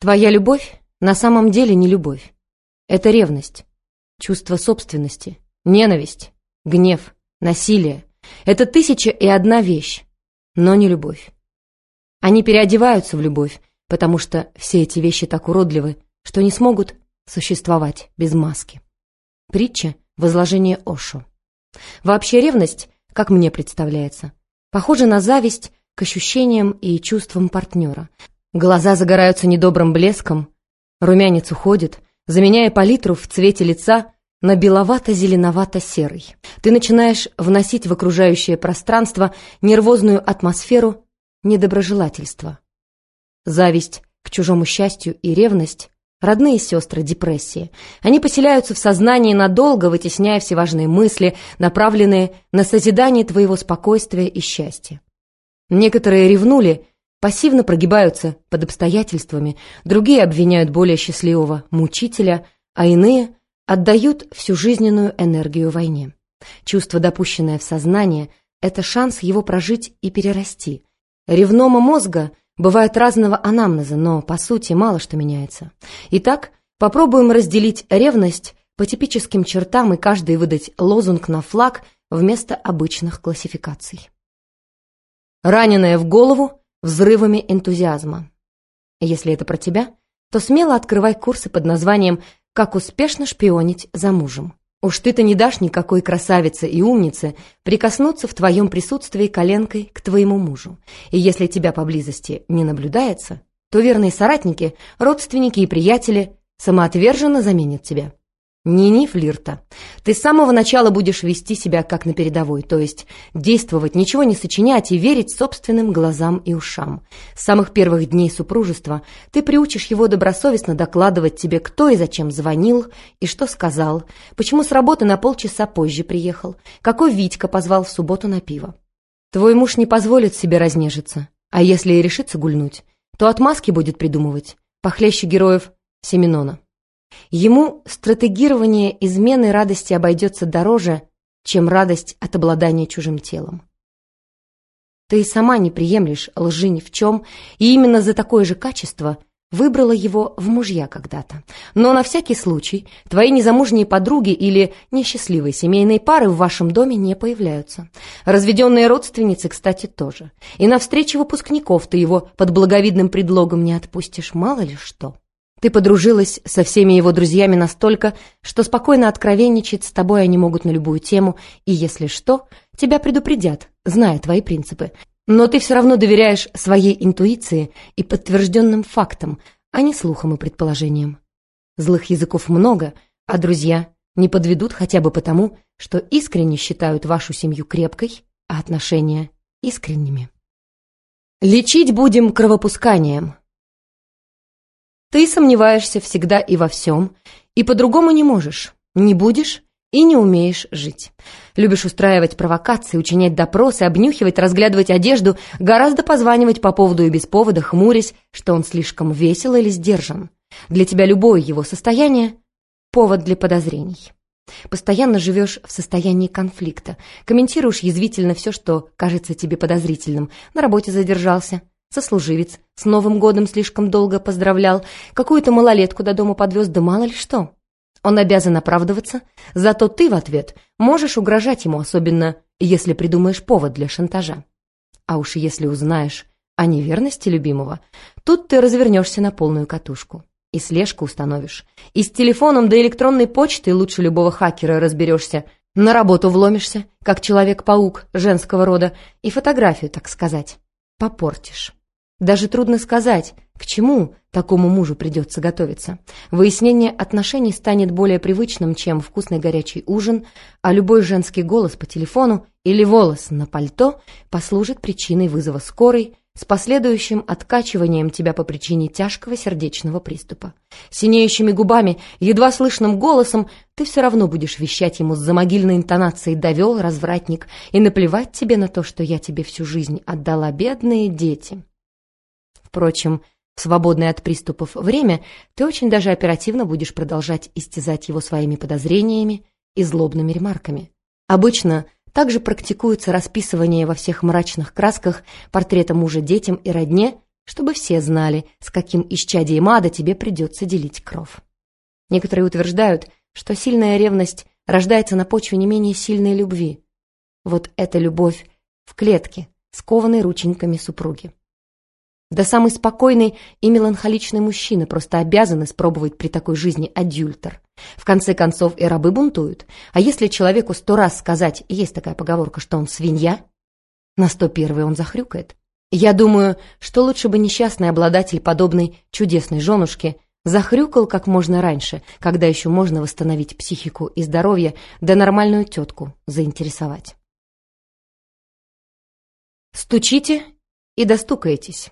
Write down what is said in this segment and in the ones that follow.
Твоя любовь на самом деле не любовь. Это ревность, чувство собственности, ненависть, гнев, насилие. Это тысяча и одна вещь, но не любовь. Они переодеваются в любовь, потому что все эти вещи так уродливы, что не смогут существовать без маски. Притча «Возложение Ошо». Вообще ревность, как мне представляется, похожа на зависть к ощущениям и чувствам партнера. Глаза загораются недобрым блеском, румянец уходит, заменяя палитру в цвете лица на беловато-зеленовато-серый. Ты начинаешь вносить в окружающее пространство нервозную атмосферу недоброжелательства. Зависть к чужому счастью и ревность – родные сестры депрессии. Они поселяются в сознании надолго, вытесняя все важные мысли, направленные на созидание твоего спокойствия и счастья. Некоторые ревнули, пассивно прогибаются под обстоятельствами, другие обвиняют более счастливого мучителя, а иные отдают всю жизненную энергию войне. Чувство, допущенное в сознание, это шанс его прожить и перерасти. Ревнома мозга бывает разного анамнеза, но, по сути, мало что меняется. Итак, попробуем разделить ревность по типическим чертам и каждый выдать лозунг на флаг вместо обычных классификаций раненая в голову взрывами энтузиазма. Если это про тебя, то смело открывай курсы под названием «Как успешно шпионить за мужем». Уж ты-то не дашь никакой красавице и умнице прикоснуться в твоем присутствии коленкой к твоему мужу. И если тебя поблизости не наблюдается, то верные соратники, родственники и приятели самоотверженно заменят тебя. Ни-ни, флирта. Ты с самого начала будешь вести себя как на передовой, то есть действовать, ничего не сочинять и верить собственным глазам и ушам. С самых первых дней супружества ты приучишь его добросовестно докладывать тебе, кто и зачем звонил, и что сказал, почему с работы на полчаса позже приехал, какой Витька позвал в субботу на пиво. Твой муж не позволит себе разнежиться, а если и решится гульнуть, то отмазки будет придумывать, похлеще героев Семенона. Ему стратегирование измены радости обойдется дороже, чем радость от обладания чужим телом. Ты сама не приемлешь лжи ни в чем, и именно за такое же качество выбрала его в мужья когда-то. Но на всякий случай твои незамужние подруги или несчастливые семейные пары в вашем доме не появляются. Разведенные родственницы, кстати, тоже. И на встрече выпускников ты его под благовидным предлогом не отпустишь, мало ли что. Ты подружилась со всеми его друзьями настолько, что спокойно откровенничать с тобой они могут на любую тему, и если что, тебя предупредят, зная твои принципы. Но ты все равно доверяешь своей интуиции и подтвержденным фактам, а не слухам и предположениям. Злых языков много, а друзья не подведут хотя бы потому, что искренне считают вашу семью крепкой, а отношения искренними. Лечить будем кровопусканием, ты сомневаешься всегда и во всем, и по-другому не можешь, не будешь и не умеешь жить. Любишь устраивать провокации, учинять допросы, обнюхивать, разглядывать одежду, гораздо позванивать по поводу и без повода, хмурясь, что он слишком весел или сдержан. Для тебя любое его состояние – повод для подозрений. Постоянно живешь в состоянии конфликта, комментируешь язвительно все, что кажется тебе подозрительным. На работе задержался – Сослуживец с Новым годом слишком долго поздравлял, какую-то малолетку до дома подвез, да мало ли что. Он обязан оправдываться, зато ты в ответ можешь угрожать ему, особенно если придумаешь повод для шантажа. А уж если узнаешь о неверности любимого, тут ты развернешься на полную катушку. И слежку установишь. И с телефоном до электронной почты лучше любого хакера разберешься. На работу вломишься, как Человек-паук женского рода, и фотографию, так сказать, попортишь. Даже трудно сказать, к чему такому мужу придется готовиться. Выяснение отношений станет более привычным, чем вкусный горячий ужин, а любой женский голос по телефону или волос на пальто послужит причиной вызова скорой с последующим откачиванием тебя по причине тяжкого сердечного приступа. Синеющими губами, едва слышным голосом ты все равно будешь вещать ему с замогильной интонацией «довел, развратник», и наплевать тебе на то, что я тебе всю жизнь отдала бедные дети. Впрочем, в свободное от приступов время ты очень даже оперативно будешь продолжать истязать его своими подозрениями и злобными ремарками. Обычно также практикуется расписывание во всех мрачных красках портрета мужа детям и родне чтобы все знали, с каким исчадием ада тебе придется делить кров. Некоторые утверждают, что сильная ревность рождается на почве не менее сильной любви. Вот эта любовь в клетке, скованной рученьками супруги. Да самый спокойный и меланхоличный мужчина просто обязан испробовать при такой жизни адюльтер. В конце концов и рабы бунтуют. А если человеку сто раз сказать, есть такая поговорка, что он свинья, на сто первый он захрюкает. Я думаю, что лучше бы несчастный обладатель подобной чудесной женушки захрюкал как можно раньше, когда еще можно восстановить психику и здоровье, да нормальную тетку заинтересовать. Стучите и достукаетесь.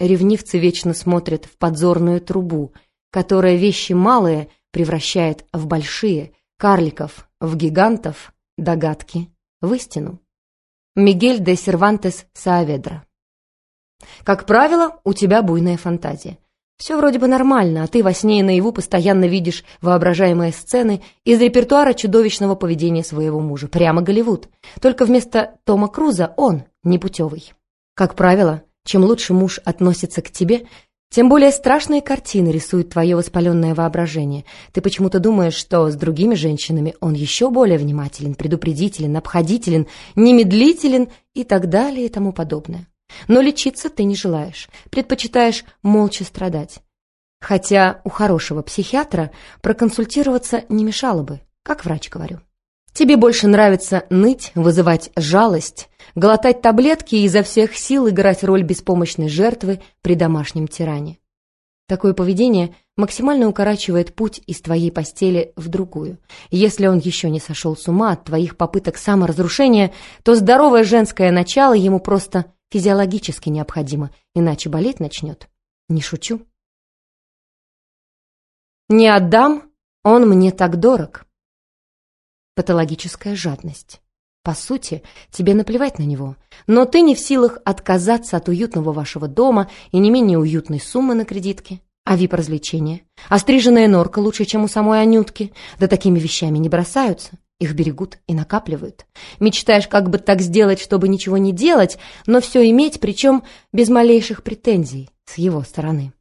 Ревнивцы вечно смотрят в подзорную трубу, которая вещи малые превращает в большие, карликов в гигантов, догадки в истину. Мигель де Сервантес Сааведра Как правило, у тебя буйная фантазия. Все вроде бы нормально, а ты во сне и наяву постоянно видишь воображаемые сцены из репертуара чудовищного поведения своего мужа. Прямо Голливуд. Только вместо Тома Круза он непутевый. Как правило, чем лучше муж относится к тебе, тем более страшные картины рисует твое воспаленное воображение. Ты почему-то думаешь, что с другими женщинами он еще более внимателен, предупредителен, обходителен, немедлителен и так далее и тому подобное. Но лечиться ты не желаешь, предпочитаешь молча страдать. Хотя у хорошего психиатра проконсультироваться не мешало бы, как врач говорю. Тебе больше нравится ныть, вызывать жалость, глотать таблетки и изо всех сил играть роль беспомощной жертвы при домашнем тиране. Такое поведение максимально укорачивает путь из твоей постели в другую. Если он еще не сошел с ума от твоих попыток саморазрушения, то здоровое женское начало ему просто физиологически необходимо, иначе болеть начнет. Не шучу. Не отдам, он мне так дорог. Патологическая жадность. По сути, тебе наплевать на него, но ты не в силах отказаться от уютного вашего дома и не менее уютной суммы на кредитке. А вип-развлечения? А стриженная норка лучше, чем у самой Анютки? Да такими вещами не бросаются. Их берегут и накапливают. Мечтаешь как бы так сделать, чтобы ничего не делать, но все иметь, причем без малейших претензий с его стороны.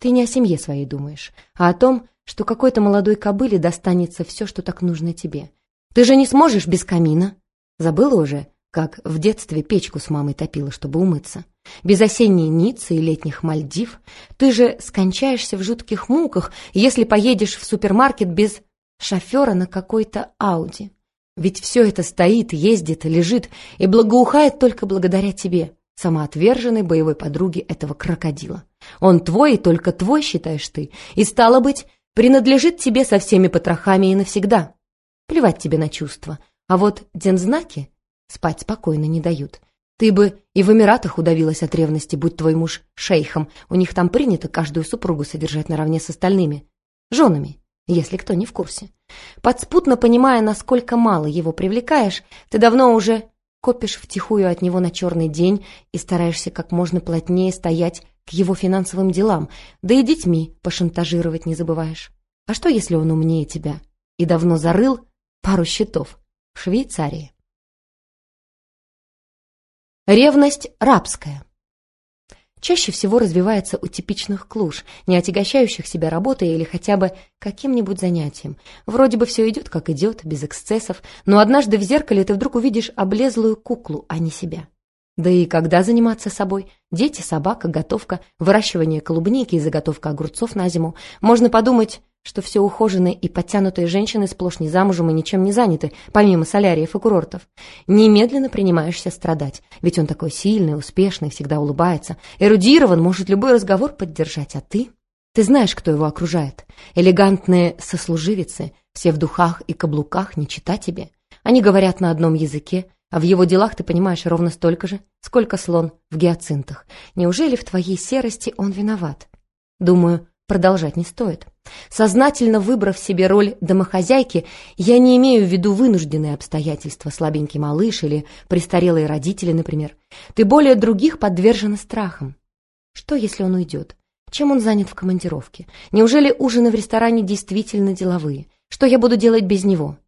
Ты не о семье своей думаешь, а о том, что какой-то молодой кобыле достанется все, что так нужно тебе — ты же не сможешь без камина. Забыла уже, как в детстве печку с мамой топила, чтобы умыться? Без осенней Ниццы и летних Мальдив ты же скончаешься в жутких муках, если поедешь в супермаркет без шофера на какой-то Ауди. Ведь все это стоит, ездит, лежит и благоухает только благодаря тебе, самоотверженной боевой подруге этого крокодила. Он твой и только твой, считаешь ты, и, стало быть, принадлежит тебе со всеми потрохами и навсегда. Плевать тебе на чувства. А вот дензнаки спать спокойно не дают. Ты бы и в Эмиратах удавилась от ревности, будь твой муж шейхом. У них там принято каждую супругу содержать наравне с остальными. Женами, если кто не в курсе. Подспутно понимая, насколько мало его привлекаешь, ты давно уже копишь втихую от него на черный день и стараешься как можно плотнее стоять к его финансовым делам, да и детьми пошантажировать не забываешь. А что, если он умнее тебя и давно зарыл пару счетов в Швейцарии. Ревность рабская. Чаще всего развивается у типичных клуш, не отягощающих себя работой или хотя бы каким-нибудь занятием. Вроде бы все идет, как идет, без эксцессов, но однажды в зеркале ты вдруг увидишь облезлую куклу, а не себя. Да и когда заниматься собой? Дети, собака, готовка, выращивание клубники и заготовка огурцов на зиму. Можно подумать, что все ухоженные и подтянутые женщины сплошь не замужем и ничем не заняты, помимо соляриев и курортов. Немедленно принимаешься страдать, ведь он такой сильный, успешный, всегда улыбается, эрудирован, может любой разговор поддержать, а ты? Ты знаешь, кто его окружает. Элегантные сослуживицы, все в духах и каблуках, не чита тебе. Они говорят на одном языке, а в его делах ты понимаешь ровно столько же, сколько слон в гиацинтах. Неужели в твоей серости он виноват? Думаю, продолжать не стоит. Сознательно выбрав себе роль домохозяйки, я не имею в виду вынужденные обстоятельства, слабенький малыш или престарелые родители, например. Ты более других подвержена страхам. Что, если он уйдет? Чем он занят в командировке? Неужели ужины в ресторане действительно деловые? Что я буду делать без него?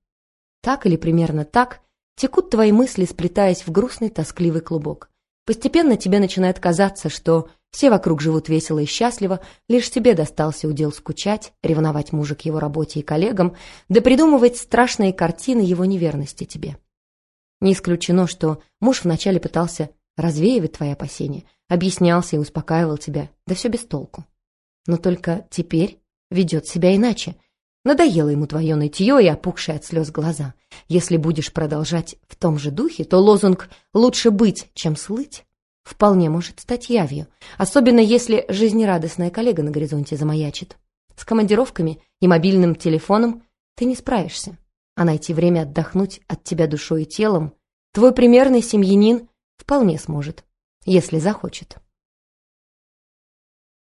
Так или примерно так текут твои мысли, сплетаясь в грустный тоскливый клубок. Постепенно тебе начинает казаться, что все вокруг живут весело и счастливо, лишь тебе достался удел скучать, ревновать мужа к его работе и коллегам, да придумывать страшные картины его неверности тебе. Не исключено, что муж вначале пытался развеивать твои опасения, объяснялся и успокаивал тебя, да все без толку. Но только теперь ведет себя иначе. Надоело ему твое нытье и опухшие от слез глаза. Если будешь продолжать в том же духе, то лозунг «лучше быть, чем слыть» вполне может стать явью, особенно если жизнерадостная коллега на горизонте замаячит. С командировками и мобильным телефоном ты не справишься, а найти время отдохнуть от тебя душой и телом твой примерный семьянин вполне сможет, если захочет.